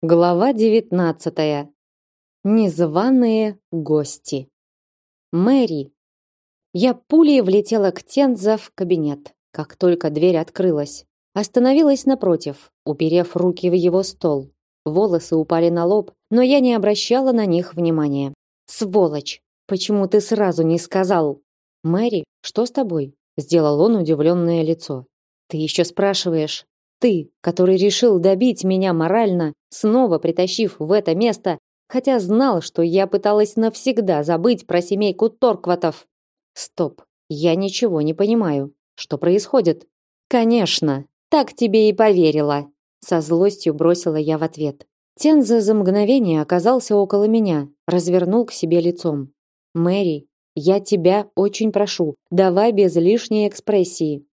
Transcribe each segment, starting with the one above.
Глава 19. Незваные гости. Мэри. Я пулей влетела к Тенза в кабинет, как только дверь открылась. Остановилась напротив, уперев руки в его стол. Волосы упали на лоб, но я не обращала на них внимания. Сволочь, почему ты сразу не сказал? Мэри, что с тобой? сделал он удивленное лицо. Ты еще спрашиваешь? Ты, который решил добить меня морально, снова притащив в это место, хотя знал, что я пыталась навсегда забыть про семейку Торкватов. Стоп, я ничего не понимаю. Что происходит? Конечно, так тебе и поверила, со злостью бросила я в ответ. Тенза за мгновение оказался около меня, развернул к себе лицом. Мэри, я тебя очень прошу, давай без лишней экспрессии.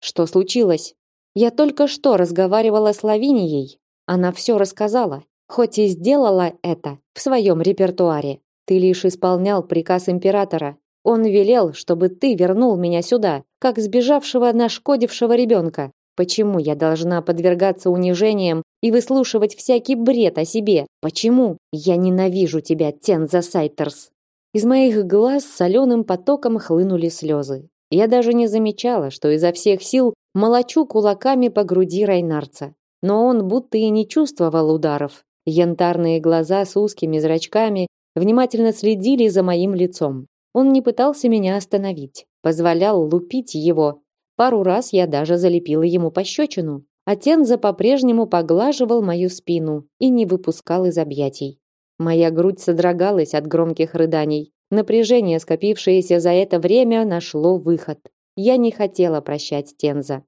Что случилось? Я только что разговаривала с Лавинией. Она все рассказала, хоть и сделала это в своем репертуаре. Ты лишь исполнял приказ императора. Он велел, чтобы ты вернул меня сюда, как сбежавшего нашкодившего ребенка. Почему я должна подвергаться унижениям и выслушивать всякий бред о себе? Почему? Я ненавижу тебя, Тенза Сайтерс. Из моих глаз соленым потоком хлынули слезы. Я даже не замечала, что изо всех сил молочу кулаками по груди Райнарца. Но он будто и не чувствовал ударов. Янтарные глаза с узкими зрачками внимательно следили за моим лицом. Он не пытался меня остановить, позволял лупить его. Пару раз я даже залепила ему пощечину. А Тенза по-прежнему поглаживал мою спину и не выпускал из объятий. Моя грудь содрогалась от громких рыданий. Напряжение, скопившееся за это время, нашло выход. Я не хотела прощать Тенза.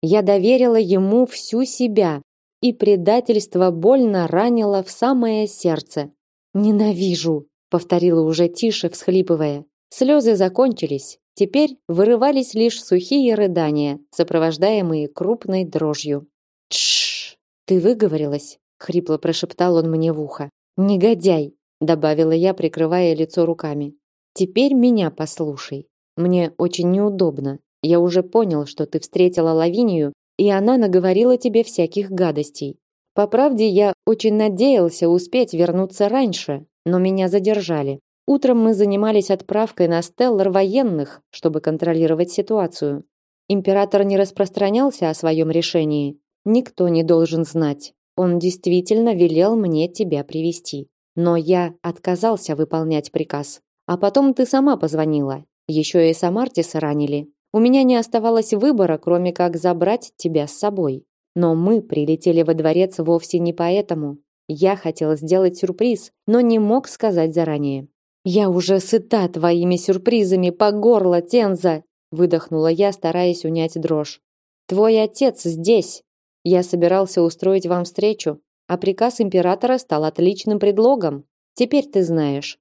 Я доверила ему всю себя, и предательство больно ранило в самое сердце. Ненавижу, повторила уже тише, всхлипывая. Слезы закончились. Теперь вырывались лишь сухие рыдания, сопровождаемые крупной дрожью. Тш, ты выговорилась, хрипло прошептал он мне в ухо. Негодяй, добавила я, прикрывая лицо руками. Теперь меня послушай. Мне очень неудобно. Я уже понял, что ты встретила Лавинию, и она наговорила тебе всяких гадостей. По правде, я очень надеялся успеть вернуться раньше, но меня задержали. Утром мы занимались отправкой на стеллар военных, чтобы контролировать ситуацию. Император не распространялся о своем решении. Никто не должен знать. Он действительно велел мне тебя привести. Но я отказался выполнять приказ. А потом ты сама позвонила. Еще и Самартиса ранили. У меня не оставалось выбора, кроме как забрать тебя с собой. Но мы прилетели во дворец вовсе не поэтому. Я хотел сделать сюрприз, но не мог сказать заранее. Я уже сыта твоими сюрпризами по горло, Тенза, выдохнула я, стараясь унять дрожь. Твой отец здесь. Я собирался устроить вам встречу, а приказ императора стал отличным предлогом. Теперь ты знаешь.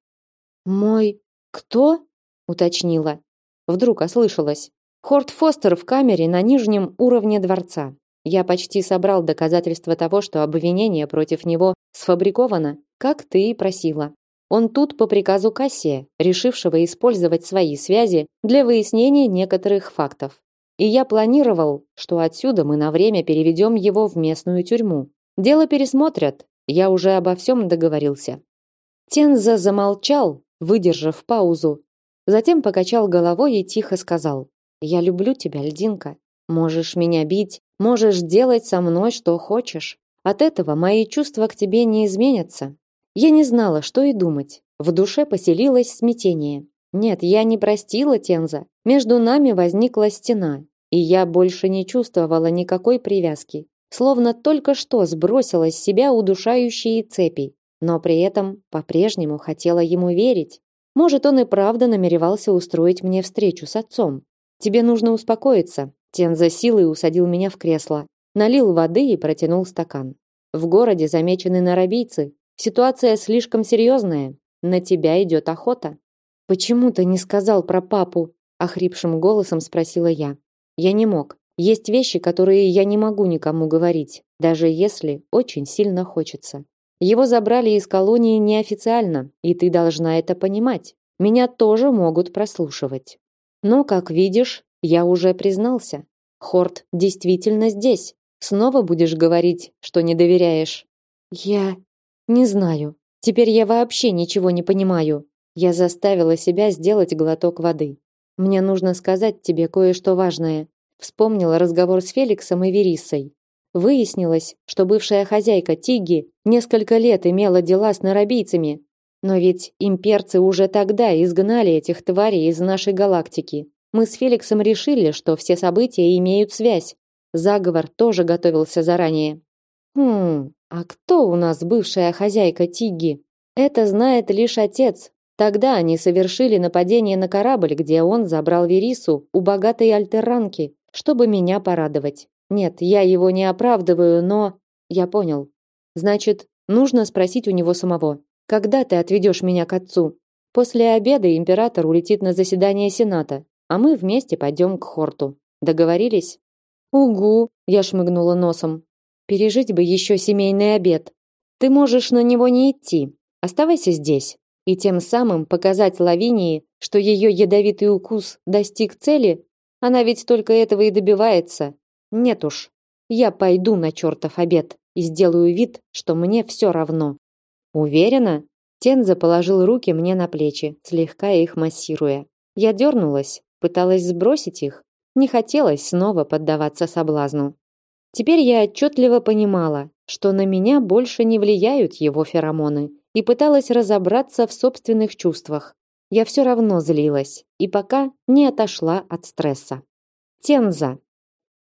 Мой кто? уточнила. Вдруг ослышалась. Хорт Фостер в камере на нижнем уровне дворца. Я почти собрал доказательства того, что обвинение против него сфабриковано, как ты и просила. Он тут по приказу Кассия, решившего использовать свои связи для выяснения некоторых фактов. И я планировал, что отсюда мы на время переведем его в местную тюрьму. Дело пересмотрят. Я уже обо всем договорился. Тенза замолчал, выдержав паузу, затем покачал головой и тихо сказал: "Я люблю тебя, льдинка. Можешь меня бить, можешь делать со мной что хочешь. От этого мои чувства к тебе не изменятся". Я не знала, что и думать. В душе поселилось смятение. Нет, я не простила Тенза. Между нами возникла стена, и я больше не чувствовала никакой привязки словно только что сбросила с себя удушающие цепи, но при этом по-прежнему хотела ему верить. Может, он и правда намеревался устроить мне встречу с отцом. Тебе нужно успокоиться. Тен за силой усадил меня в кресло, налил воды и протянул стакан. В городе замечены нарабийцы. Ситуация слишком серьезная. На тебя идет охота. Почему ты не сказал про папу? охрипшим голосом спросила я. Я не мог. Есть вещи, которые я не могу никому говорить, даже если очень сильно хочется. Его забрали из колонии неофициально, и ты должна это понимать. Меня тоже могут прослушивать. Но, как видишь, я уже признался. Хорт действительно здесь. Снова будешь говорить, что не доверяешь. Я не знаю. Теперь я вообще ничего не понимаю. Я заставила себя сделать глоток воды. Мне нужно сказать тебе кое-что важное. Вспомнила разговор с Феликсом и Верисой. Выяснилось, что бывшая хозяйка Тиги несколько лет имела дела с нарабийцами. Но ведь имперцы уже тогда изгнали этих тварей из нашей галактики. Мы с Феликсом решили, что все события имеют связь. Заговор тоже готовился заранее. Хм, а кто у нас бывшая хозяйка Тиги? Это знает лишь отец, Тогда они совершили нападение на корабль, где он забрал Верису у богатой альтерранки, чтобы меня порадовать. Нет, я его не оправдываю, но я понял. Значит, нужно спросить у него самого. Когда ты отведешь меня к отцу? После обеда император улетит на заседание сената, а мы вместе пойдем к Хорту. Договорились? Угу, я шмыгнула носом. Пережить бы еще семейный обед. Ты можешь на него не идти. Оставайся здесь и тем самым показать Лавинии, что ее ядовитый укус достиг цели, она ведь только этого и добивается. Нет уж, я пойду на чертов обед и сделаю вид, что мне все равно. Уверена? Тенза положил руки мне на плечи, слегка их массируя. Я дернулась, пыталась сбросить их, не хотелось снова поддаваться соблазну. Теперь я отчетливо понимала, что на меня больше не влияют его феромоны, и пыталась разобраться в собственных чувствах. Я все равно злилась и пока не отошла от стресса. Тенза.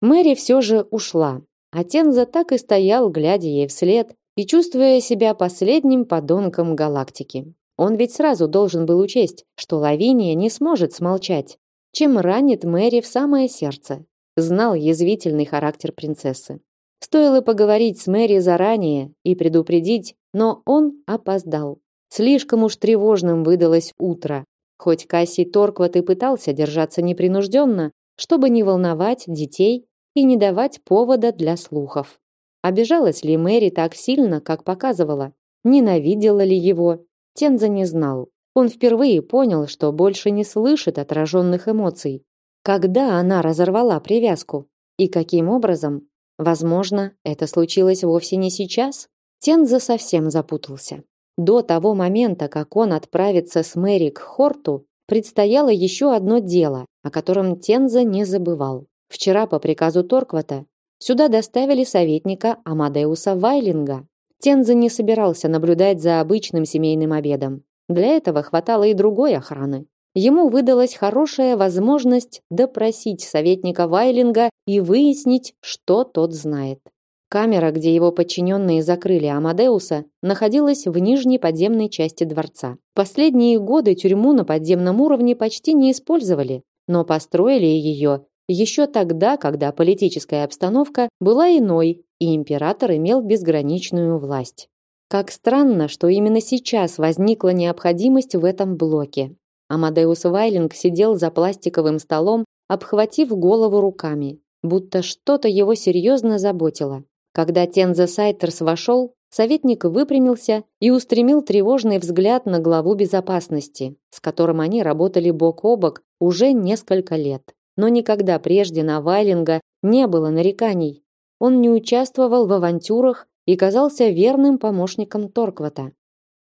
Мэри все же ушла, а Тенза так и стоял, глядя ей вслед и чувствуя себя последним подонком галактики. Он ведь сразу должен был учесть, что Лавиния не сможет смолчать, чем ранит Мэри в самое сердце. Знал язвительный характер принцессы. Стоило поговорить с Мэри заранее и предупредить, но он опоздал. Слишком уж тревожным выдалось утро. Хоть Кассий Торкват и пытался держаться непринужденно, чтобы не волновать детей и не давать повода для слухов. Обижалась ли Мэри так сильно, как показывала? Ненавидела ли его? Тенза не знал. Он впервые понял, что больше не слышит отраженных эмоций. Когда она разорвала привязку? И каким образом? Возможно, это случилось вовсе не сейчас? Тенза совсем запутался. До того момента, как он отправится с Мэри к Хорту, предстояло еще одно дело, о котором Тенза не забывал. Вчера по приказу Торквата сюда доставили советника Амадеуса Вайлинга. Тенза не собирался наблюдать за обычным семейным обедом. Для этого хватало и другой охраны. Ему выдалась хорошая возможность допросить советника Вайлинга и выяснить, что тот знает. Камера, где его подчиненные закрыли Амадеуса, находилась в нижней подземной части дворца. Последние годы тюрьму на подземном уровне почти не использовали, но построили ее еще тогда, когда политическая обстановка была иной, и император имел безграничную власть. Как странно, что именно сейчас возникла необходимость в этом блоке. Амадеус Вайлинг сидел за пластиковым столом, обхватив голову руками, будто что-то его серьезно заботило. Когда Тенза Сайтерс вошел, советник выпрямился и устремил тревожный взгляд на главу безопасности, с которым они работали бок о бок уже несколько лет. Но никогда прежде на Вайлинга не было нареканий. Он не участвовал в авантюрах и казался верным помощником Торквата.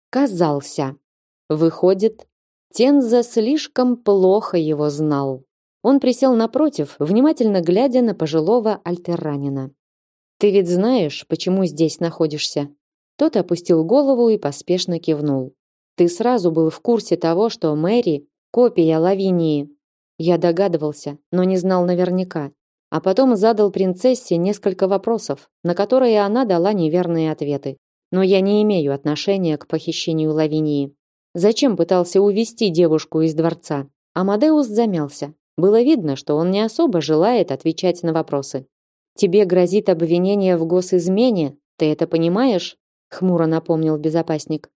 Казался. Выходит, Тенза слишком плохо его знал. Он присел напротив, внимательно глядя на пожилого альтерранина. Ты ведь знаешь, почему здесь находишься? Тот опустил голову и поспешно кивнул. Ты сразу был в курсе того, что Мэри копия Лавинии. Я догадывался, но не знал наверняка. А потом задал принцессе несколько вопросов, на которые она дала неверные ответы. Но я не имею отношения к похищению Лавинии. Зачем пытался увести девушку из дворца? Амадеус замялся. Было видно, что он не особо желает отвечать на вопросы. Тебе грозит обвинение в госизмене, ты это понимаешь? хмуро напомнил безопасник.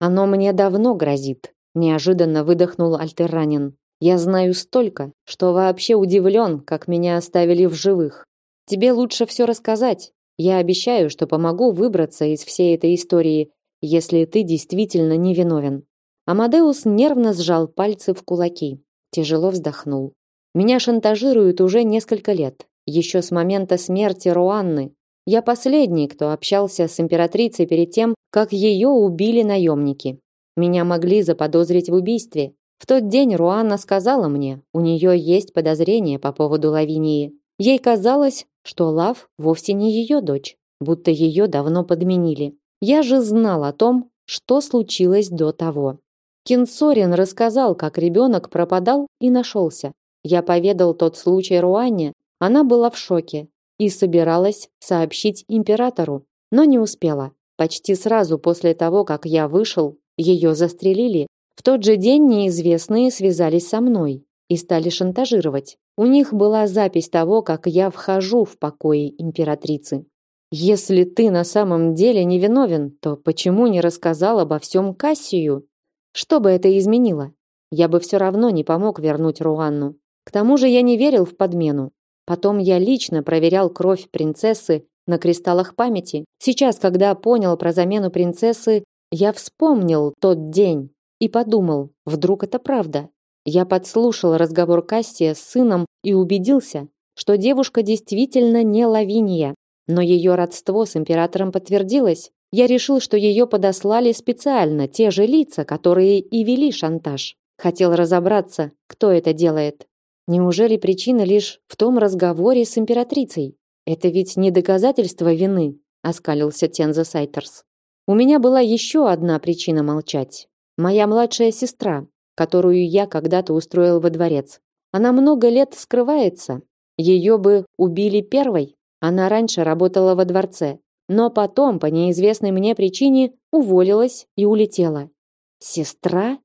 Оно мне давно грозит, неожиданно выдохнул Альтерранин. Я знаю столько, что вообще удивлен, как меня оставили в живых. Тебе лучше все рассказать. Я обещаю, что помогу выбраться из всей этой истории, если ты действительно невиновен. Амадеус нервно сжал пальцы в кулаки, тяжело вздохнул. Меня шантажируют уже несколько лет. Еще с момента смерти Руанны. Я последний, кто общался с императрицей перед тем, как ее убили наемники. Меня могли заподозрить в убийстве. В тот день Руанна сказала мне, у нее есть подозрения по поводу Лавинии. Ей казалось, что Лав вовсе не ее дочь, будто ее давно подменили. Я же знал о том, что случилось до того. Кинсорин рассказал, как ребенок пропадал и нашелся. Я поведал тот случай Руанне, она была в шоке и собиралась сообщить императору, но не успела. Почти сразу после того, как я вышел, ее застрелили. В тот же день неизвестные связались со мной и стали шантажировать. У них была запись того, как я вхожу в покои императрицы. Если ты на самом деле не виновен, то почему не рассказал обо всем Кассию? Что бы это изменило? Я бы все равно не помог вернуть Руанну. К тому же я не верил в подмену. Потом я лично проверял кровь принцессы на кристаллах памяти. Сейчас, когда понял про замену принцессы, я вспомнил тот день и подумал, вдруг это правда. Я подслушал разговор Кассия с сыном и убедился, что девушка действительно не Лавиния, но ее родство с императором подтвердилось. Я решил, что ее подослали специально те же лица, которые и вели шантаж. Хотел разобраться, кто это делает. Неужели причина лишь в том разговоре с императрицей? Это ведь не доказательство вины, оскалился Тенза Сайтерс. У меня была еще одна причина молчать. Моя младшая сестра, которую я когда-то устроил во дворец. Она много лет скрывается. Ее бы убили первой. Она раньше работала во дворце, но потом по неизвестной мне причине уволилась и улетела. Сестра?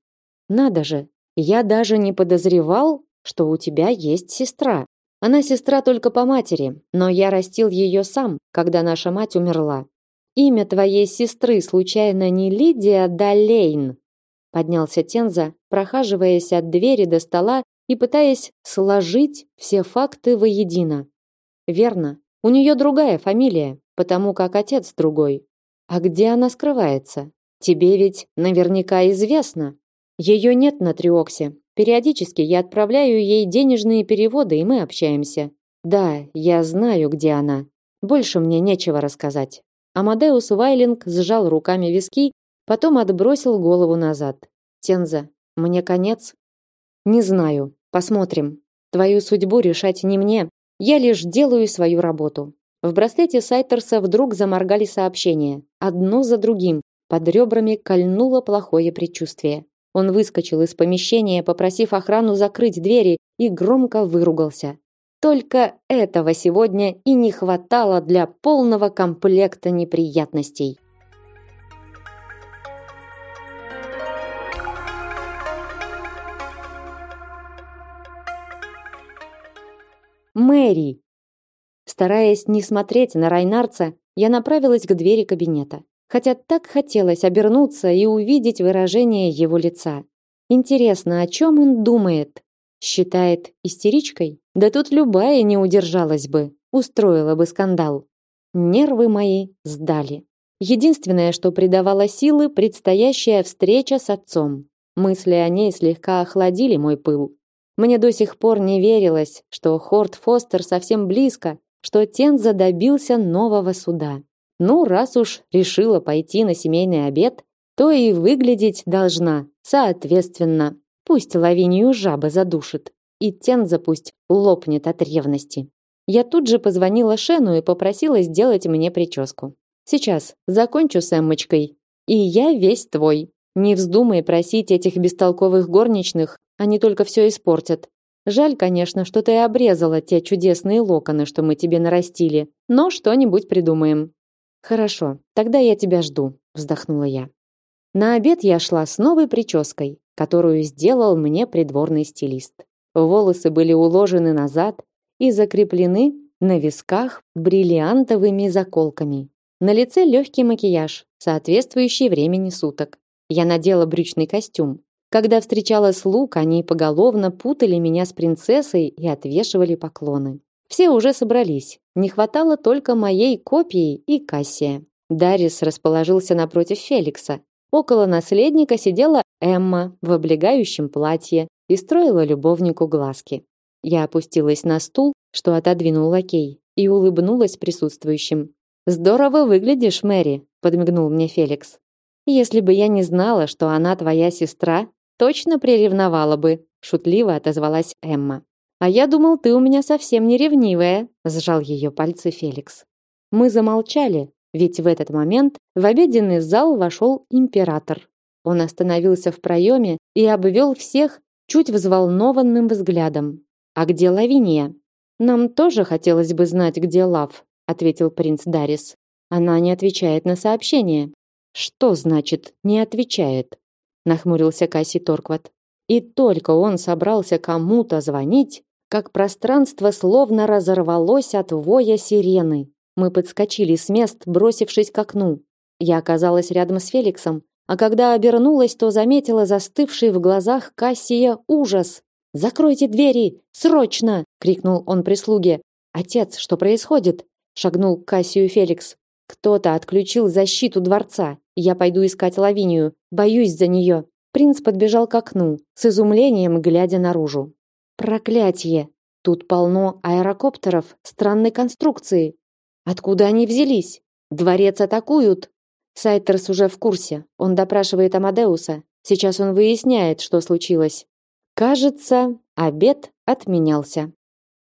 Надо же, я даже не подозревал, что у тебя есть сестра. Она сестра только по матери, но я растил ее сам, когда наша мать умерла. Имя твоей сестры случайно не Лидия Далейн? Поднялся Тенза, прохаживаясь от двери до стола и пытаясь сложить все факты воедино. Верно. У нее другая фамилия, потому как отец другой. А где она скрывается? Тебе ведь наверняка известно. Ее нет на Триоксе, Периодически я отправляю ей денежные переводы, и мы общаемся. Да, я знаю, где она. Больше мне нечего рассказать. Амадеус Вайлинг сжал руками виски, потом отбросил голову назад. Тенза, мне конец? Не знаю. Посмотрим. Твою судьбу решать не мне. Я лишь делаю свою работу. В браслете Сайтерса вдруг заморгали сообщения, одно за другим. Под ребрами кольнуло плохое предчувствие. Он выскочил из помещения, попросив охрану закрыть двери, и громко выругался. Только этого сегодня и не хватало для полного комплекта неприятностей. Мэри. Стараясь не смотреть на Райнарца, я направилась к двери кабинета хотя так хотелось обернуться и увидеть выражение его лица. Интересно, о чем он думает? Считает истеричкой? Да тут любая не удержалась бы, устроила бы скандал. Нервы мои сдали. Единственное, что придавало силы, предстоящая встреча с отцом. Мысли о ней слегка охладили мой пыл. Мне до сих пор не верилось, что Хорт Фостер совсем близко, что Тенза добился нового суда. Ну, раз уж решила пойти на семейный обед, то и выглядеть должна соответственно. Пусть лавинию жаба задушит, и Тенза пусть лопнет от ревности. Я тут же позвонила Шену и попросила сделать мне прическу. Сейчас закончу с Эммочкой, и я весь твой. Не вздумай просить этих бестолковых горничных, они только все испортят. Жаль, конечно, что ты обрезала те чудесные локоны, что мы тебе нарастили, но что-нибудь придумаем. Хорошо, тогда я тебя жду, вздохнула я. На обед я шла с новой прической, которую сделал мне придворный стилист. Волосы были уложены назад и закреплены на висках бриллиантовыми заколками. На лице легкий макияж, соответствующий времени суток. Я надела брючный костюм. Когда встречала слуг, они поголовно путали меня с принцессой и отвешивали поклоны. Все уже собрались. Не хватало только моей копии и Кассия. Дарис расположился напротив Феликса. Около наследника сидела Эмма в облегающем платье и строила любовнику глазки. Я опустилась на стул, что отодвинул лакей, и улыбнулась присутствующим. Здорово выглядишь, Мэри, подмигнул мне Феликс. Если бы я не знала, что она твоя сестра, точно приревновала бы, шутливо отозвалась Эмма. А я думал, ты у меня совсем не ревнивая, сжал ее пальцы Феликс. Мы замолчали, ведь в этот момент в обеденный зал вошел император. Он остановился в проеме и обвел всех чуть взволнованным взглядом. А где Лавиния? Нам тоже хотелось бы знать, где Лав, ответил принц Дарис. Она не отвечает на сообщение. Что значит не отвечает? нахмурился Касси Торкват. И только он собрался кому-то звонить, как пространство словно разорвалось от воя сирены. Мы подскочили с мест, бросившись к окну. Я оказалась рядом с Феликсом, а когда обернулась, то заметила застывший в глазах Кассия ужас. «Закройте двери! Срочно!» — крикнул он прислуге. «Отец, что происходит?» — шагнул к Кассию Феликс. «Кто-то отключил защиту дворца. Я пойду искать Лавинию. Боюсь за нее». Принц подбежал к окну, с изумлением глядя наружу. «Проклятье! Тут полно аэрокоптеров странной конструкции. Откуда они взялись? Дворец атакуют. Сайтерс уже в курсе. Он допрашивает Амадеуса. Сейчас он выясняет, что случилось. Кажется, обед отменялся.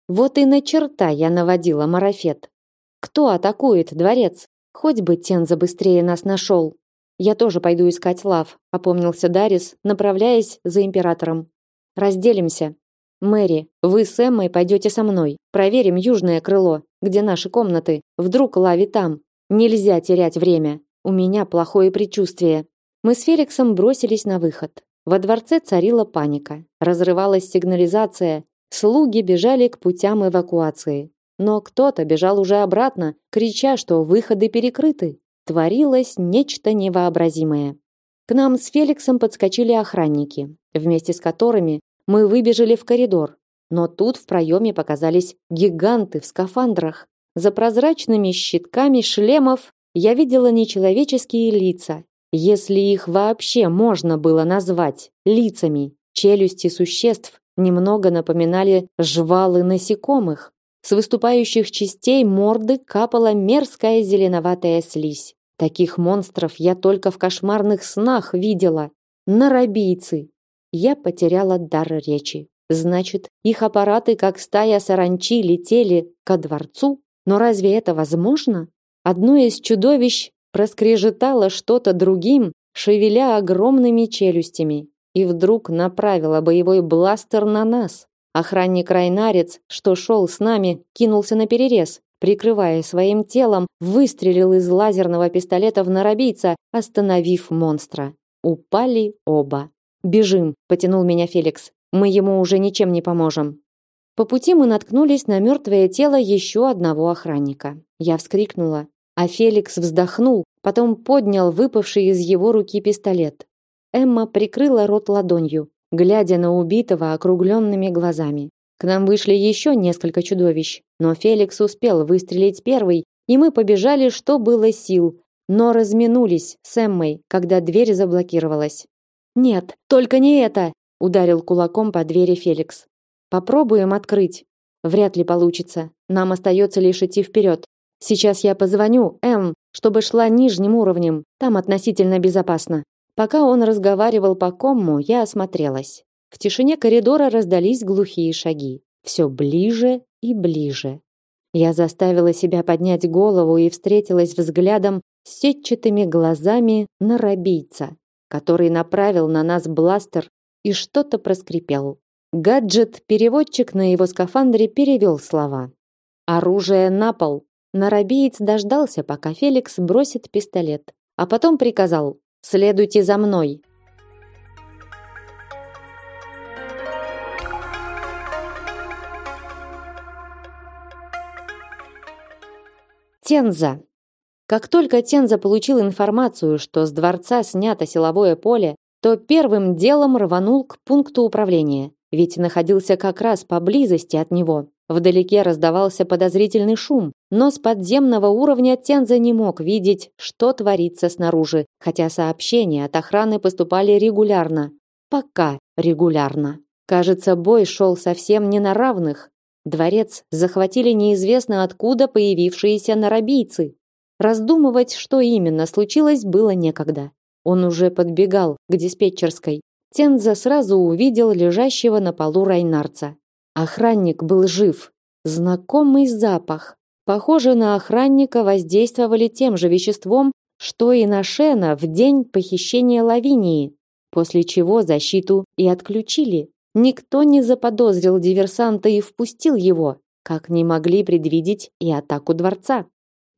Вот и на черта я наводила марафет. Кто атакует дворец? Хоть бы Тенза быстрее нас нашел. Я тоже пойду искать Лав, опомнился Дарис, направляясь за императором. Разделимся. Мэри, вы с Эммой пойдете со мной. Проверим южное крыло, где наши комнаты. Вдруг Лави там. Нельзя терять время. У меня плохое предчувствие. Мы с Феликсом бросились на выход. Во дворце царила паника. Разрывалась сигнализация. Слуги бежали к путям эвакуации. Но кто-то бежал уже обратно, крича, что выходы перекрыты. Творилось нечто невообразимое. К нам с Феликсом подскочили охранники, вместе с которыми мы выбежали в коридор, но тут в проеме показались гиганты в скафандрах. За прозрачными щитками шлемов я видела нечеловеческие лица, если их вообще можно было назвать лицами. Челюсти существ немного напоминали жвалы насекомых. С выступающих частей морды капала мерзкая зеленоватая слизь. Таких монстров я только в кошмарных снах видела. Нарабийцы, я потеряла дар речи. Значит, их аппараты, как стая саранчи, летели ко дворцу? Но разве это возможно? Одно из чудовищ проскрежетало что-то другим, шевеля огромными челюстями, и вдруг направило боевой бластер на нас. Охранник-райнарец, что шел с нами, кинулся на перерез, прикрывая своим телом, выстрелил из лазерного пистолета в нарабийца, остановив монстра. Упали оба. Бежим, потянул меня Феликс. Мы ему уже ничем не поможем. По пути мы наткнулись на мертвое тело еще одного охранника. Я вскрикнула, а Феликс вздохнул, потом поднял выпавший из его руки пистолет. Эмма прикрыла рот ладонью, глядя на убитого округленными глазами. К нам вышли еще несколько чудовищ, но Феликс успел выстрелить первый, и мы побежали, что было сил, но разминулись с Эммой, когда дверь заблокировалась. Нет, только не это, ударил кулаком по двери Феликс. Попробуем открыть. Вряд ли получится. Нам остается лишь идти вперед. Сейчас я позвоню М, чтобы шла нижним уровнем. Там относительно безопасно. Пока он разговаривал по комму, я осмотрелась. В тишине коридора раздались глухие шаги. Все ближе и ближе. Я заставила себя поднять голову и встретилась взглядом с сетчатыми глазами на рабийца который направил на нас бластер и что-то проскрипел. Гаджет-переводчик на его скафандре перевел слова. «Оружие на пол!» Нарабиец дождался, пока Феликс бросит пистолет, а потом приказал «Следуйте за мной!» Тенза. Как только Тенза получил информацию, что с дворца снято силовое поле, то первым делом рванул к пункту управления, ведь находился как раз поблизости от него. Вдалеке раздавался подозрительный шум, но с подземного уровня Тенза не мог видеть, что творится снаружи, хотя сообщения от охраны поступали регулярно. Пока регулярно. Кажется, бой шел совсем не на равных. Дворец захватили неизвестно откуда появившиеся нарабийцы. Раздумывать, что именно случилось, было некогда. Он уже подбегал к диспетчерской. Тенза сразу увидел лежащего на полу Райнарца. Охранник был жив. Знакомый запах. Похоже, на охранника воздействовали тем же веществом, что и на Шена в день похищения Лавинии, после чего защиту и отключили. Никто не заподозрил диверсанта и впустил его, как не могли предвидеть и атаку дворца.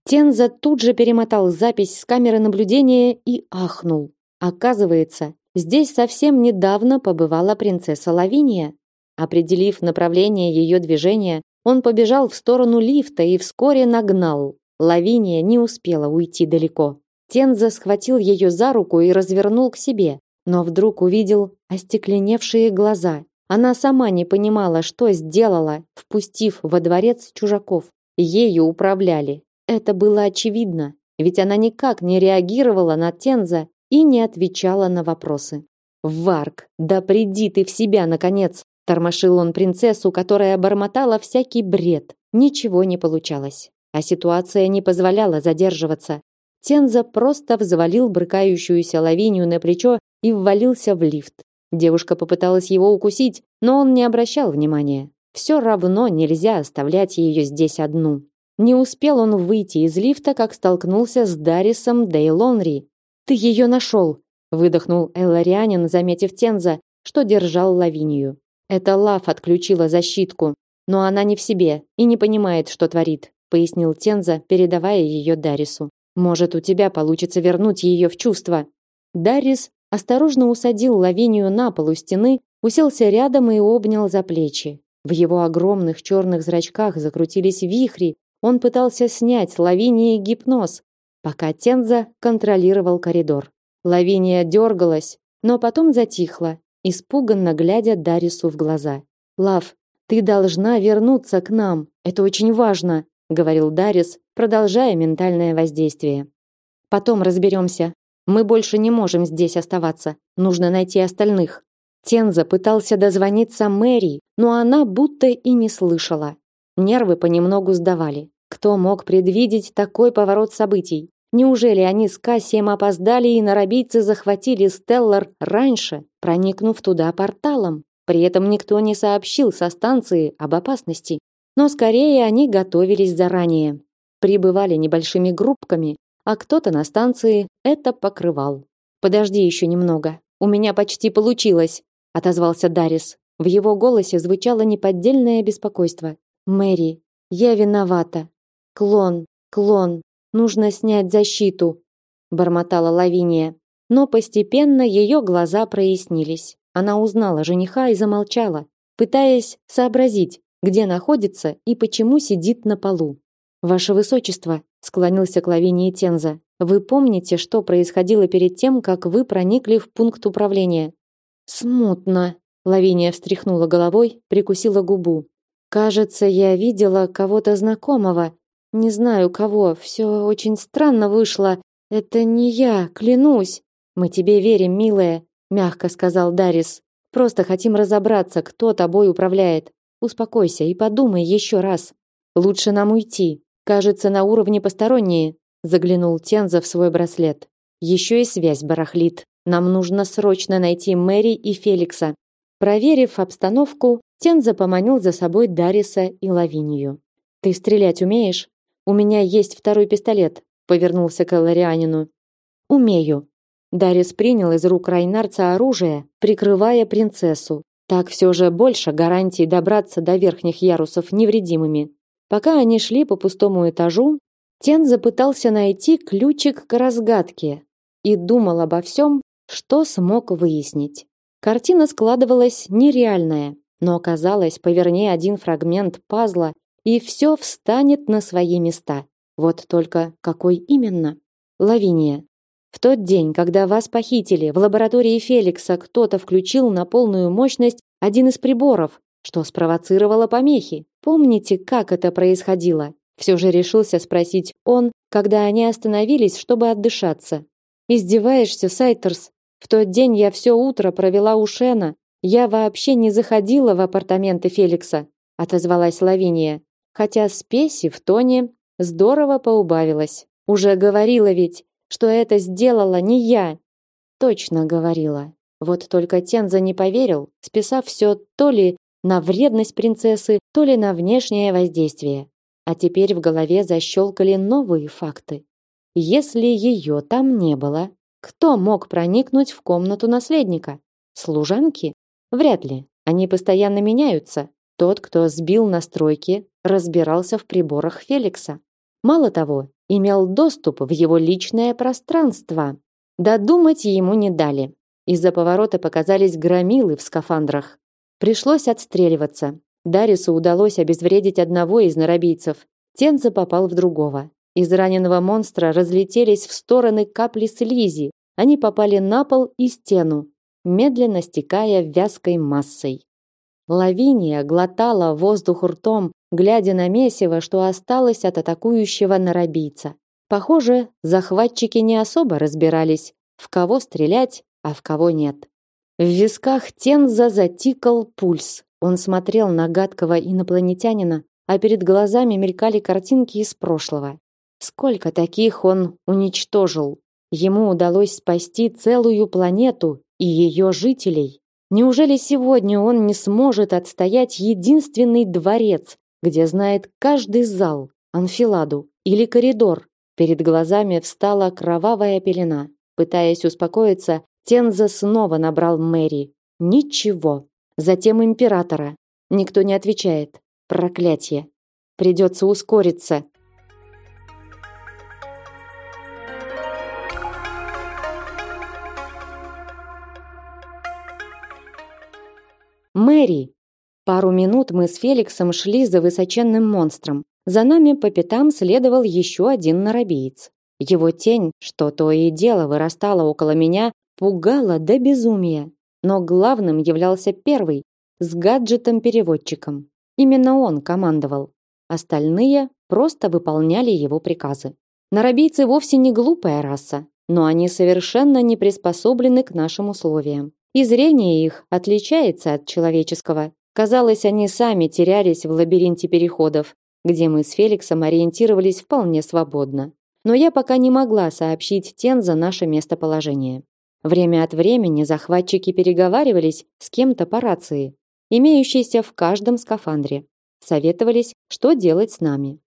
Тенза тут же перемотал запись с камеры наблюдения и ахнул. Оказывается, здесь совсем недавно побывала принцесса Лавиния. Определив направление ее движения, он побежал в сторону лифта и вскоре нагнал. Лавиния не успела уйти далеко. Тенза схватил ее за руку и развернул к себе, но вдруг увидел остекленевшие глаза. Она сама не понимала, что сделала, впустив во дворец чужаков. Ею управляли. Это было очевидно, ведь она никак не реагировала на Тенза и не отвечала на вопросы. «Варк, да приди ты в себя, наконец!» Тормошил он принцессу, которая бормотала всякий бред. Ничего не получалось. А ситуация не позволяла задерживаться. Тенза просто взвалил брыкающуюся лавинию на плечо и ввалился в лифт. Девушка попыталась его укусить, но он не обращал внимания. Все равно нельзя оставлять ее здесь одну. Не успел он выйти из лифта, как столкнулся с Дарисом Дейлонри. «Ты ее нашел!» – выдохнул Элларианин, заметив Тенза, что держал лавинию. Это Лав отключила защитку, но она не в себе и не понимает, что творит, пояснил Тенза, передавая ее Дарису. Может, у тебя получится вернуть ее в чувство. Дарис осторожно усадил Лавинию на пол стены, уселся рядом и обнял за плечи. В его огромных черных зрачках закрутились вихри. Он пытался снять Лавинии гипноз, пока Тенза контролировал коридор. Лавиния дергалась, но потом затихла, испуганно глядя Дарису в глаза. "Лав, ты должна вернуться к нам. Это очень важно", говорил Дарис, продолжая ментальное воздействие. "Потом разберемся. Мы больше не можем здесь оставаться. Нужно найти остальных". Тенза пытался дозвониться Мэри, но она будто и не слышала. Нервы понемногу сдавали. Кто мог предвидеть такой поворот событий? Неужели они с Кассием опоздали и нарабийцы захватили Стеллар раньше, проникнув туда порталом? При этом никто не сообщил со станции об опасности. Но скорее они готовились заранее. Прибывали небольшими группками, а кто-то на станции это покрывал. «Подожди еще немного. У меня почти получилось», — отозвался Дарис. В его голосе звучало неподдельное беспокойство. «Мэри, я виновата. Клон, клон, Нужно снять защиту, бормотала Лавиния. Но постепенно ее глаза прояснились. Она узнала жениха и замолчала, пытаясь сообразить, где находится и почему сидит на полу. Ваше высочество, склонился к Лавинии Тенза. Вы помните, что происходило перед тем, как вы проникли в пункт управления? Смутно. Лавиния встряхнула головой, прикусила губу. Кажется, я видела кого-то знакомого, не знаю кого, все очень странно вышло. Это не я, клянусь. Мы тебе верим, милая, мягко сказал Дарис. Просто хотим разобраться, кто тобой управляет. Успокойся и подумай еще раз. Лучше нам уйти. Кажется, на уровне посторонние. Заглянул Тенза в свой браслет. Еще и связь барахлит. Нам нужно срочно найти Мэри и Феликса. Проверив обстановку, Тенза поманил за собой Дариса и Лавинию. Ты стрелять умеешь? У меня есть второй пистолет, повернулся к Ларианину. Умею. Дарис принял из рук Райнарца оружие, прикрывая принцессу. Так все же больше гарантий добраться до верхних ярусов невредимыми. Пока они шли по пустому этажу, Тен запытался найти ключик к разгадке и думал обо всем, что смог выяснить. Картина складывалась нереальная, но оказалось, поверни один фрагмент пазла, и все встанет на свои места. Вот только какой именно? Лавиния. В тот день, когда вас похитили, в лаборатории Феликса кто-то включил на полную мощность один из приборов, что спровоцировало помехи. Помните, как это происходило? Все же решился спросить он, когда они остановились, чтобы отдышаться. Издеваешься, Сайтерс? В тот день я все утро провела у Шена. Я вообще не заходила в апартаменты Феликса, отозвалась Лавиния хотя спеси в тоне здорово поубавилось. Уже говорила ведь, что это сделала не я. Точно говорила. Вот только Тенза не поверил, списав все то ли на вредность принцессы, то ли на внешнее воздействие. А теперь в голове защелкали новые факты. Если ее там не было, кто мог проникнуть в комнату наследника? Служанки? Вряд ли. Они постоянно меняются. Тот, кто сбил настройки, разбирался в приборах Феликса. Мало того, имел доступ в его личное пространство. Додумать ему не дали. Из-за поворота показались громилы в скафандрах. Пришлось отстреливаться. Дарису удалось обезвредить одного из нарабийцев. Тенза попал в другого. Из раненого монстра разлетелись в стороны капли слизи. Они попали на пол и стену, медленно стекая вязкой массой. Лавиния глотала воздух ртом, глядя на месиво, что осталось от атакующего нарабийца. Похоже, захватчики не особо разбирались, в кого стрелять, а в кого нет. В висках Тенза затикал пульс. Он смотрел на гадкого инопланетянина, а перед глазами мелькали картинки из прошлого. Сколько таких он уничтожил? Ему удалось спасти целую планету и ее жителей. Неужели сегодня он не сможет отстоять единственный дворец, где знает каждый зал, анфиладу или коридор? Перед глазами встала кровавая пелена. Пытаясь успокоиться, Тенза снова набрал Мэри. Ничего. Затем императора. Никто не отвечает. Проклятие. Придется ускориться. Мэри. Пару минут мы с Феликсом шли за высоченным монстром. За нами по пятам следовал еще один нарабиец. Его тень, что то и дело вырастала около меня, пугала до безумия. Но главным являлся первый, с гаджетом-переводчиком. Именно он командовал. Остальные просто выполняли его приказы. Нарабийцы вовсе не глупая раса, но они совершенно не приспособлены к нашим условиям и зрение их отличается от человеческого. Казалось, они сами терялись в лабиринте переходов, где мы с Феликсом ориентировались вполне свободно. Но я пока не могла сообщить Тенза наше местоположение. Время от времени захватчики переговаривались с кем-то по рации, имеющейся в каждом скафандре. Советовались, что делать с нами.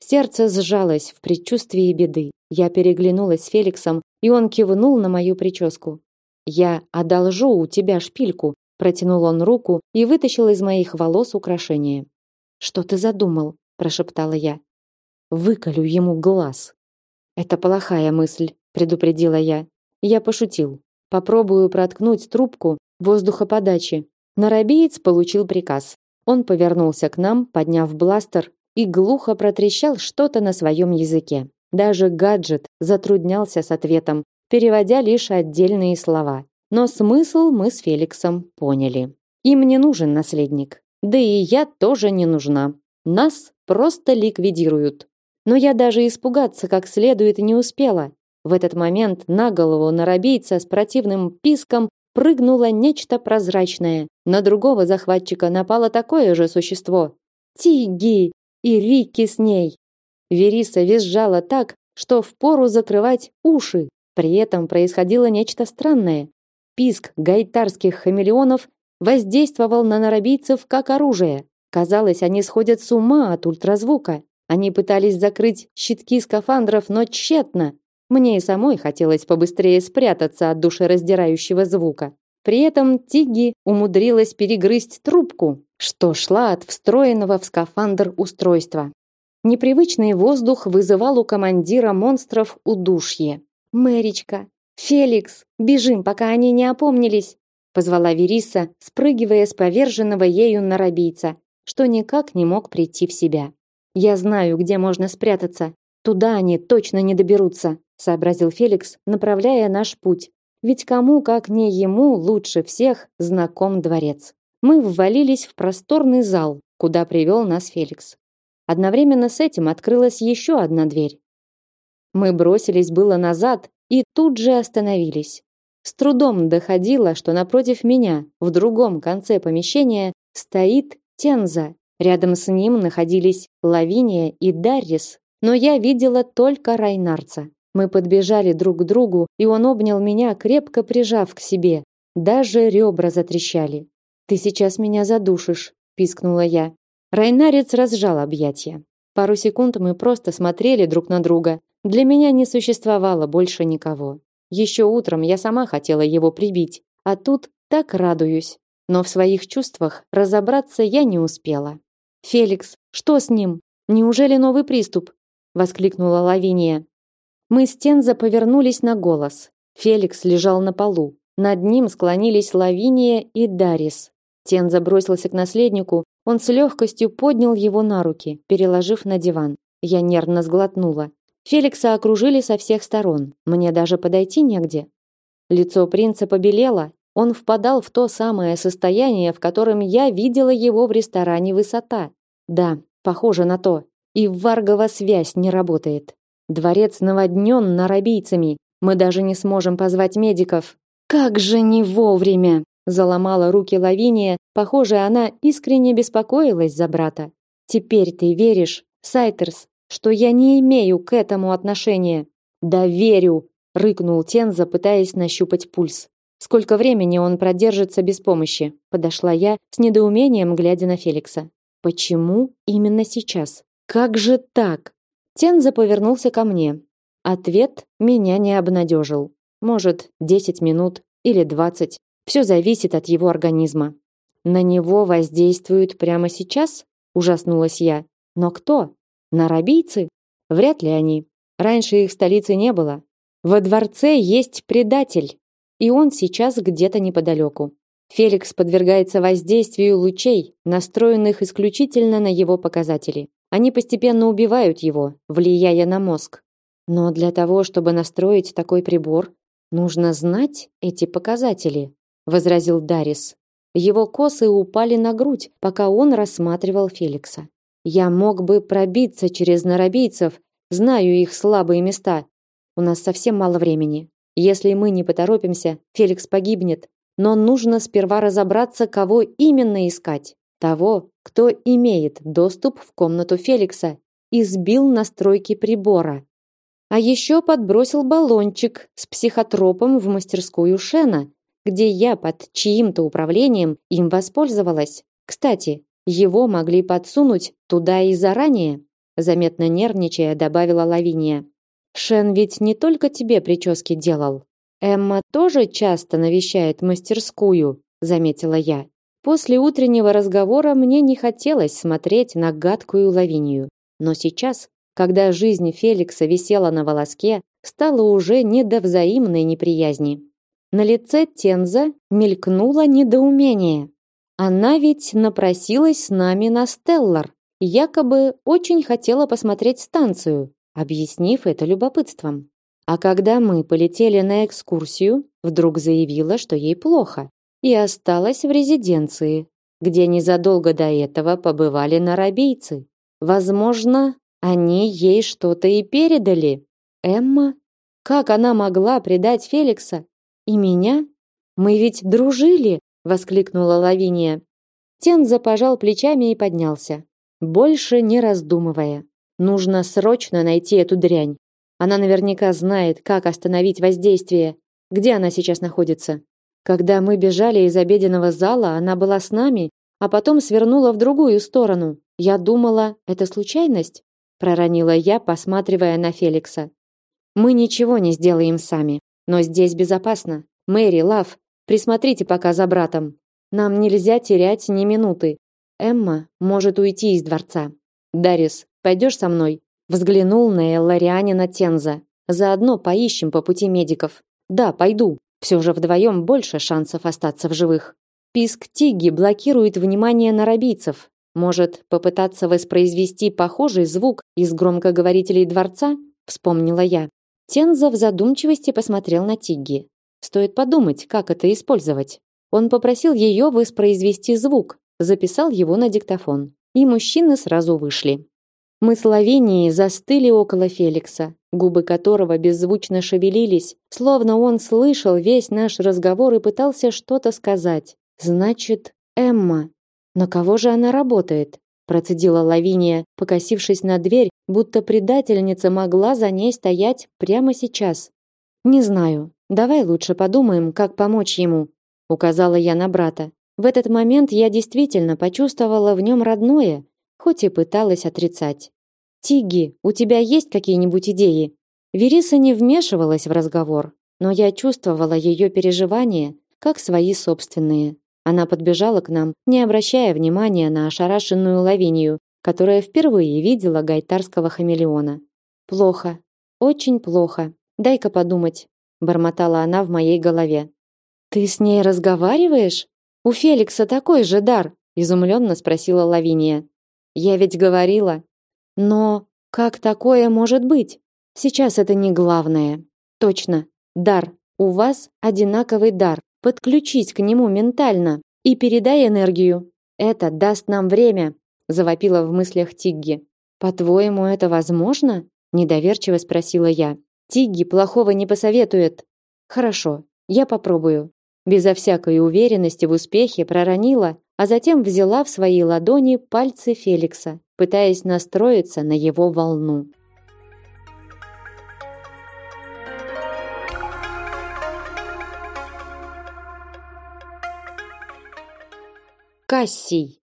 Сердце сжалось в предчувствии беды. Я переглянулась с Феликсом, и он кивнул на мою прическу. Я одолжу у тебя шпильку, протянул он руку и вытащил из моих волос украшение. Что ты задумал? прошептала я. Выколю ему глаз. Это плохая мысль, предупредила я. Я пошутил. Попробую проткнуть трубку воздухоподачи. Нарабиец получил приказ. Он повернулся к нам, подняв бластер и глухо протрещал что-то на своем языке. Даже гаджет затруднялся с ответом, переводя лишь отдельные слова. Но смысл мы с Феликсом поняли. Им не нужен наследник. Да и я тоже не нужна. Нас просто ликвидируют. Но я даже испугаться как следует не успела. В этот момент на голову нарабийца с противным писком прыгнуло нечто прозрачное. На другого захватчика напало такое же существо. Тиги! И Рики с ней. Вериса визжала так, что впору закрывать уши. При этом происходило нечто странное. Писк гайтарских хамелеонов воздействовал на нарабийцев как оружие. Казалось, они сходят с ума от ультразвука. Они пытались закрыть щитки скафандров, но тщетно. Мне и самой хотелось побыстрее спрятаться от душераздирающего звука. При этом Тиги умудрилась перегрызть трубку, что шла от встроенного в скафандр устройства. Непривычный воздух вызывал у командира монстров удушье. Мэричка, Феликс, бежим, пока они не опомнились, позвала Вериса, спрыгивая с поверженного ею нарабийца, что никак не мог прийти в себя. Я знаю, где можно спрятаться. Туда они точно не доберутся, сообразил Феликс, направляя наш путь. Ведь кому, как не ему, лучше всех знаком дворец. Мы ввалились в просторный зал, куда привел нас Феликс. Одновременно с этим открылась еще одна дверь. Мы бросились было назад и тут же остановились. С трудом доходило, что напротив меня, в другом конце помещения, стоит Тенза. Рядом с ним находились Лавиния и Даррис. но я видела только Райнарца. Мы подбежали друг к другу, и он обнял меня, крепко прижав к себе. Даже ребра затрещали. Ты сейчас меня задушишь, пискнула я. Райнарец разжал объятия. Пару секунд мы просто смотрели друг на друга. Для меня не существовало больше никого. Еще утром я сама хотела его прибить, а тут так радуюсь. Но в своих чувствах разобраться я не успела. Феликс, что с ним? Неужели новый приступ? воскликнула Лавиния. Мы с Тенза повернулись на голос. Феликс лежал на полу. Над ним склонились Лавиния и Дарис. Тенза бросился к наследнику, он с легкостью поднял его на руки, переложив на диван. Я нервно сглотнула. Феликса окружили со всех сторон. Мне даже подойти негде. Лицо принца побелело, он впадал в то самое состояние, в котором я видела его в ресторане Высота. Да, похоже на то. И Варгова связь не работает. Дворец наводнен нарабийцами. Мы даже не сможем позвать медиков. Как же не вовремя! Заломала руки Лавиния, похоже, она искренне беспокоилась за брата. Теперь ты веришь, Сайтерс, что я не имею к этому отношения? Да верю, рыкнул Тенза, пытаясь нащупать пульс. Сколько времени он продержится без помощи? Подошла я с недоумением, глядя на Феликса. Почему именно сейчас? Как же так? Тенза повернулся ко мне. Ответ меня не обнадежил. Может, 10 минут или 20. Все зависит от его организма. На него воздействуют прямо сейчас? Ужаснулась я. Но кто? Нарабийцы? Вряд ли они. Раньше их столицы не было. Во дворце есть предатель, и он сейчас где-то неподалеку. Феликс подвергается воздействию лучей, настроенных исключительно на его показатели. Они постепенно убивают его, влияя на мозг. Но для того, чтобы настроить такой прибор, нужно знать эти показатели, возразил Дарис. Его косы упали на грудь, пока он рассматривал Феликса. Я мог бы пробиться через нарабийцев, знаю их слабые места. У нас совсем мало времени. Если мы не поторопимся, Феликс погибнет. Но нужно сперва разобраться, кого именно искать. Того, кто имеет доступ в комнату Феликса и сбил настройки прибора. А еще подбросил баллончик с психотропом в мастерскую Шена, где я под чьим-то управлением им воспользовалась. Кстати, его могли подсунуть туда и заранее, заметно нервничая, добавила Лавиния. Шен ведь не только тебе прически делал. Эмма тоже часто навещает мастерскую, заметила я. После утреннего разговора мне не хотелось смотреть на гадкую лавинию, но сейчас, когда жизнь Феликса висела на волоске, стало уже не до взаимной неприязни. На лице Тенза мелькнуло недоумение. Она ведь напросилась с нами на Стеллар, якобы очень хотела посмотреть станцию, объяснив это любопытством. А когда мы полетели на экскурсию, вдруг заявила, что ей плохо, и осталась в резиденции, где незадолго до этого побывали нарабийцы. Возможно, они ей что-то и передали. Эмма? Как она могла предать Феликса? И меня? Мы ведь дружили, воскликнула Лавиния. Тенза пожал плечами и поднялся, больше не раздумывая. Нужно срочно найти эту дрянь. Она наверняка знает, как остановить воздействие. Где она сейчас находится? Когда мы бежали из обеденного зала, она была с нами, а потом свернула в другую сторону. Я думала, это случайность, проронила я, посматривая на Феликса. Мы ничего не сделаем сами, но здесь безопасно. Мэри, Лав, присмотрите пока за братом. Нам нельзя терять ни минуты. Эмма может уйти из дворца. Дарис, Пойдешь со мной? Взглянул на Элларианина Тенза. Заодно поищем по пути медиков. Да, пойду. Все же вдвоем больше шансов остаться в живых. Писк Тиги блокирует внимание нарабийцев. Может, попытаться воспроизвести похожий звук из громкоговорителей дворца? Вспомнила я. Тенза в задумчивости посмотрел на Тигги. Стоит подумать, как это использовать. Он попросил ее воспроизвести звук, записал его на диктофон. И мужчины сразу вышли. Мы с Лавинией застыли около Феликса, губы которого беззвучно шевелились, словно он слышал весь наш разговор и пытался что-то сказать. Значит, Эмма. На кого же она работает? процедила Лавиния, покосившись на дверь, будто предательница могла за ней стоять прямо сейчас. Не знаю. Давай лучше подумаем, как помочь ему, указала я на брата. В этот момент я действительно почувствовала в нем родное, хоть и пыталась отрицать. Тиги, у тебя есть какие-нибудь идеи? Вериса не вмешивалась в разговор, но я чувствовала ее переживания как свои собственные. Она подбежала к нам, не обращая внимания на ошарашенную Лавинию, которая впервые видела гайтарского хамелеона. Плохо, очень плохо. Дай-ка подумать, бормотала она в моей голове. Ты с ней разговариваешь? У Феликса такой же дар, изумленно спросила Лавиния. Я ведь говорила. Но как такое может быть? Сейчас это не главное. Точно. Дар. У вас одинаковый дар. Подключись к нему ментально и передай энергию. Это даст нам время, завопила в мыслях Тигги. По-твоему, это возможно? недоверчиво спросила я. Тигги плохого не посоветует. Хорошо, я попробую. Безо всякой уверенности в успехе проронила, а затем взяла в свои ладони пальцы Феликса, пытаясь настроиться на его волну. Кассий.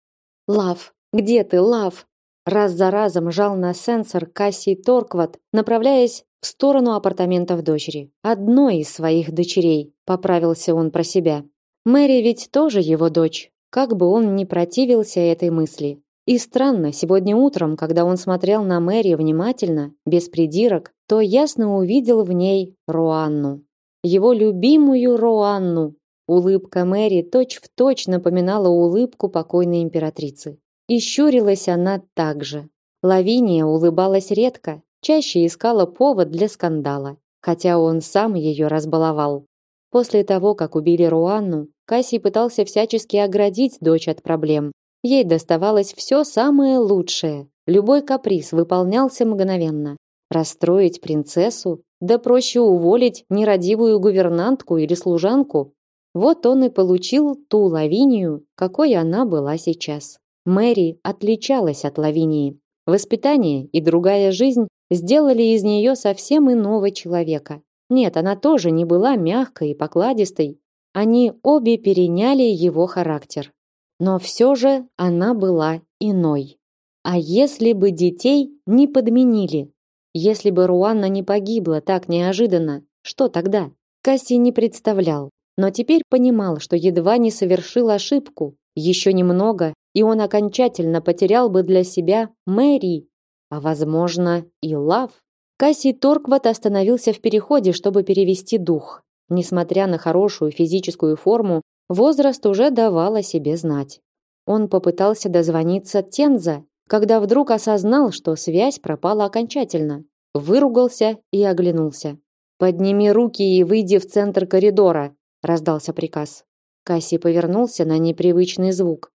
Лав, где ты, Лав? Раз за разом жал на сенсор Кассий Торкват, направляясь в сторону апартаментов дочери. Одной из своих дочерей, поправился он про себя. Мэри ведь тоже его дочь, как бы он ни противился этой мысли. И странно, сегодня утром, когда он смотрел на Мэри внимательно, без придирок, то ясно увидел в ней Роанну. Его любимую Роанну, Улыбка Мэри точь-в-точь напоминала улыбку покойной императрицы. И щурилась она также. Лавиния улыбалась редко, чаще искала повод для скандала, хотя он сам ее разбаловал. После того, как убили Руанну, Кассий пытался всячески оградить дочь от проблем. Ей доставалось все самое лучшее. Любой каприз выполнялся мгновенно. Расстроить принцессу? Да проще уволить нерадивую гувернантку или служанку. Вот он и получил ту Лавинию, какой она была сейчас. Мэри отличалась от Лавинии. Воспитание и другая жизнь сделали из нее совсем иного человека. Нет, она тоже не была мягкой и покладистой. Они обе переняли его характер. Но все же она была иной. А если бы детей не подменили? Если бы Руанна не погибла так неожиданно, что тогда? Касси не представлял но теперь понимал, что едва не совершил ошибку. Еще немного, и он окончательно потерял бы для себя Мэри, а возможно, и Лав. Кассий Торкват остановился в переходе, чтобы перевести дух. Несмотря на хорошую физическую форму, возраст уже давал о себе знать. Он попытался дозвониться Тенза, когда вдруг осознал, что связь пропала окончательно. Выругался и оглянулся. «Подними руки и выйди в центр коридора», раздался приказ. Касси повернулся на непривычный звук.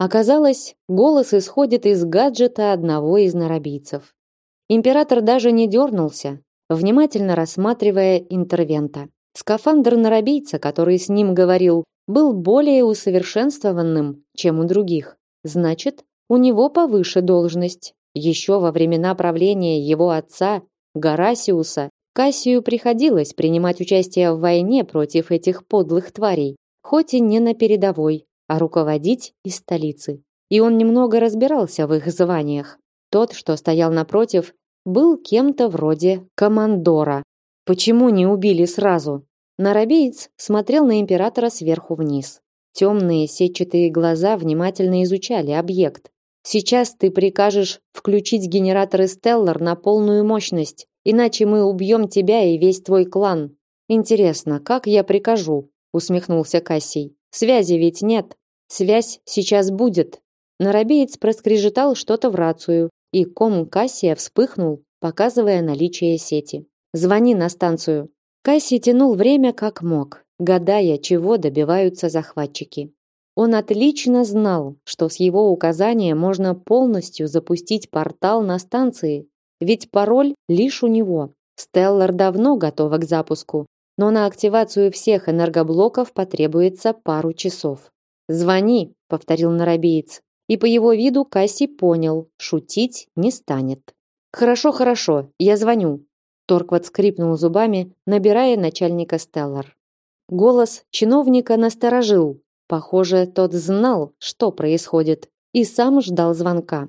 Оказалось, голос исходит из гаджета одного из нарабийцев. Император даже не дернулся, внимательно рассматривая интервента. Скафандр нарабийца, который с ним говорил, был более усовершенствованным, чем у других. Значит, у него повыше должность. Еще во времена правления его отца Гарасиуса Кассию приходилось принимать участие в войне против этих подлых тварей, хоть и не на передовой, а руководить из столицы. И он немного разбирался в их званиях. Тот, что стоял напротив, был кем-то вроде командора. Почему не убили сразу? Нарабеец смотрел на императора сверху вниз. Темные сетчатые глаза внимательно изучали объект. Сейчас ты прикажешь включить генераторы Стеллар на полную мощность. Иначе мы убьем тебя и весь твой клан. Интересно, как я прикажу? усмехнулся Кассий. Связи ведь нет. Связь сейчас будет. Нарабеец проскрежетал что-то в рацию, и ком Кассия вспыхнул, показывая наличие сети. Звони на станцию. Кассий тянул время как мог, гадая, чего добиваются захватчики. Он отлично знал, что с его указания можно полностью запустить портал на станции, ведь пароль лишь у него. Стеллар давно готова к запуску, но на активацию всех энергоблоков потребуется пару часов. «Звони», — повторил нарабиец. и по его виду Касси понял, шутить не станет. Хорошо, хорошо, я звоню. Торкват скрипнул зубами, набирая начальника Стеллар. Голос чиновника насторожил. Похоже, тот знал, что происходит, и сам ждал звонка.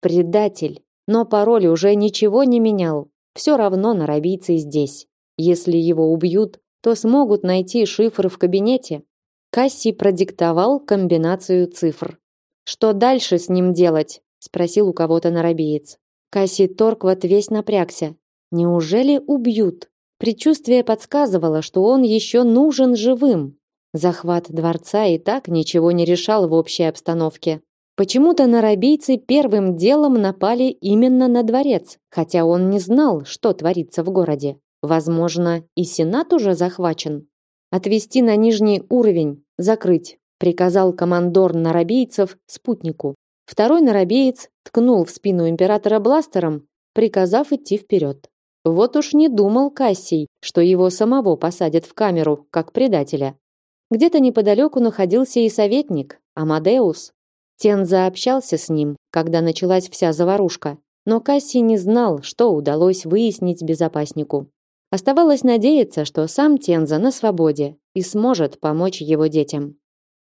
Предатель, но пароль уже ничего не менял. Все равно нарабийцы здесь. Если его убьют, то смогут найти шифр в кабинете. Касси продиктовал комбинацию цифр. Что дальше с ним делать? спросил у кого-то нарабиец. Касси Торкват весь напрягся. Неужели убьют? Предчувствие подсказывало, что он еще нужен живым. Захват дворца и так ничего не решал в общей обстановке. Почему-то нарабийцы первым делом напали именно на дворец, хотя он не знал, что творится в городе. Возможно, и сенат уже захвачен. Отвести на нижний уровень, закрыть, приказал командор нарабийцев спутнику. Второй нарабеец ткнул в спину императора бластером, приказав идти вперед. Вот уж не думал Кассий, что его самого посадят в камеру как предателя. Где-то неподалеку находился и советник Амадеус, Тенза общался с ним, когда началась вся заварушка, но Касси не знал, что удалось выяснить безопаснику. Оставалось надеяться, что сам Тенза на свободе и сможет помочь его детям.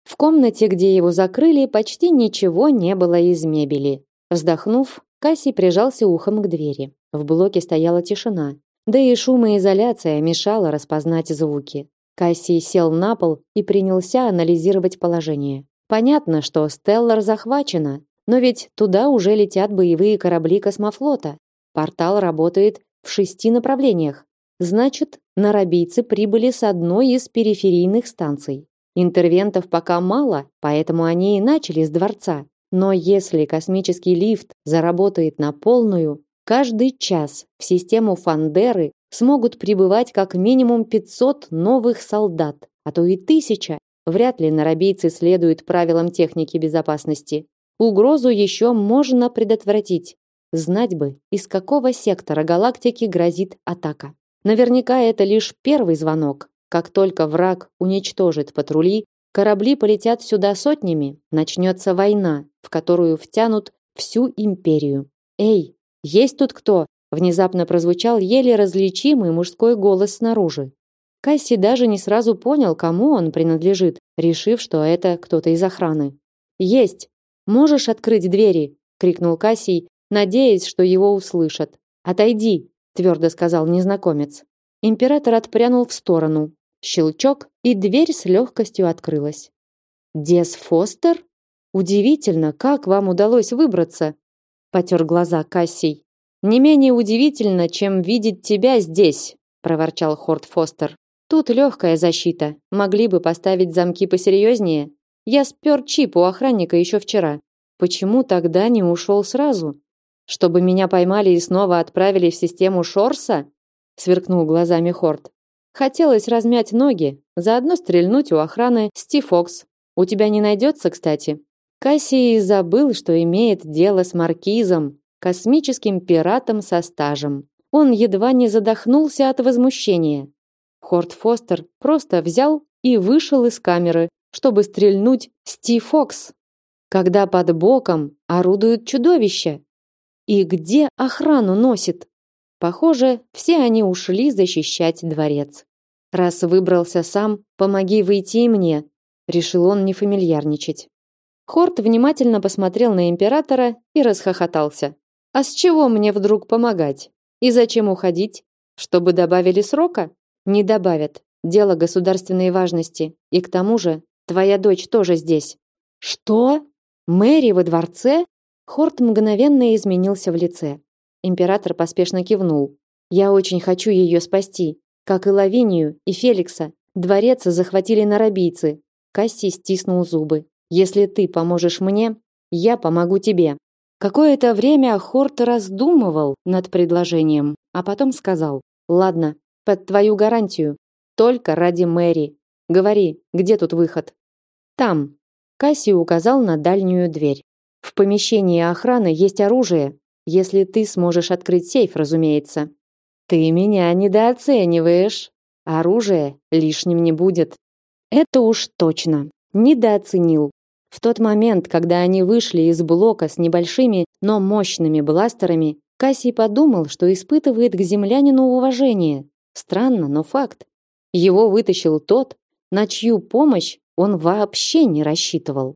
В комнате, где его закрыли, почти ничего не было из мебели. Вздохнув, Касси прижался ухом к двери. В блоке стояла тишина, да и шумоизоляция мешала распознать звуки. Касси сел на пол и принялся анализировать положение. Понятно, что Стеллар захвачена, но ведь туда уже летят боевые корабли космофлота. Портал работает в шести направлениях. Значит, нарабийцы прибыли с одной из периферийных станций. Интервентов пока мало, поэтому они и начали с дворца. Но если космический лифт заработает на полную, каждый час в систему Фандеры смогут прибывать как минимум 500 новых солдат, а то и тысяча. Вряд ли нарабийцы следуют правилам техники безопасности. Угрозу еще можно предотвратить. Знать бы, из какого сектора галактики грозит атака. Наверняка это лишь первый звонок. Как только враг уничтожит патрули, корабли полетят сюда сотнями, начнется война, в которую втянут всю империю. Эй, есть тут кто? Внезапно прозвучал еле различимый мужской голос снаружи. Касси даже не сразу понял, кому он принадлежит, решив, что это кто-то из охраны. «Есть! Можешь открыть двери?» — крикнул Кассий, надеясь, что его услышат. «Отойди!» — твердо сказал незнакомец. Император отпрянул в сторону. Щелчок, и дверь с легкостью открылась. «Дес Фостер? Удивительно, как вам удалось выбраться?» Потер глаза Кассий. «Не менее удивительно, чем видеть тебя здесь», проворчал Хорт Фостер. Тут легкая защита. Могли бы поставить замки посерьезнее. Я спер чип у охранника еще вчера. Почему тогда не ушел сразу? Чтобы меня поймали и снова отправили в систему Шорса? Сверкнул глазами Хорт. Хотелось размять ноги, заодно стрельнуть у охраны Стифокс. У тебя не найдется, кстати. Кассий забыл, что имеет дело с маркизом, космическим пиратом со стажем. Он едва не задохнулся от возмущения. Хорт Фостер просто взял и вышел из камеры, чтобы стрельнуть Стив Фокс, когда под боком орудует чудовище. И где охрану носит? Похоже, все они ушли защищать дворец. Раз выбрался сам, помоги выйти и мне, решил он не фамильярничать. Хорт внимательно посмотрел на императора и расхохотался. А с чего мне вдруг помогать? И зачем уходить? Чтобы добавили срока? Не добавят. Дело государственной важности. И к тому же, твоя дочь тоже здесь. Что? Мэри во дворце? Хорт мгновенно изменился в лице. Император поспешно кивнул. Я очень хочу ее спасти, как и Лавинию и Феликса. Дворец захватили нарабийцы. Касси стиснул зубы. Если ты поможешь мне, я помогу тебе. Какое-то время Хорт раздумывал над предложением, а потом сказал: "Ладно, под твою гарантию. Только ради Мэри. Говори, где тут выход? Там. Касси указал на дальнюю дверь. В помещении охраны есть оружие, если ты сможешь открыть сейф, разумеется. Ты меня недооцениваешь. Оружие лишним не будет. Это уж точно. Недооценил. В тот момент, когда они вышли из блока с небольшими, но мощными бластерами, Кассий подумал, что испытывает к землянину уважение. Странно, но факт. Его вытащил тот, на чью помощь он вообще не рассчитывал.